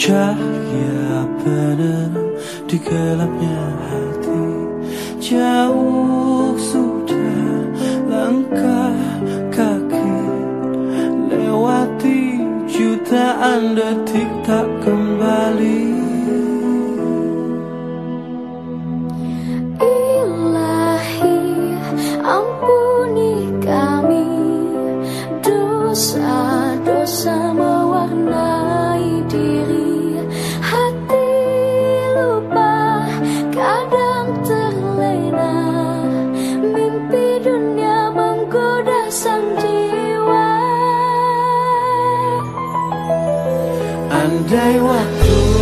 Cahaya penerang di gelapnya hati. Jauh sudah langkah kaki Lewati jutaan detik tak kembali Andai waktu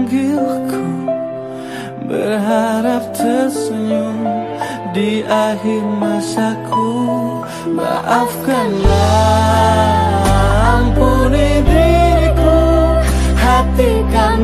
memanggilku Berharap tersenyum di akhir masaku. Maafkanlah, ampuni diriku Hati kan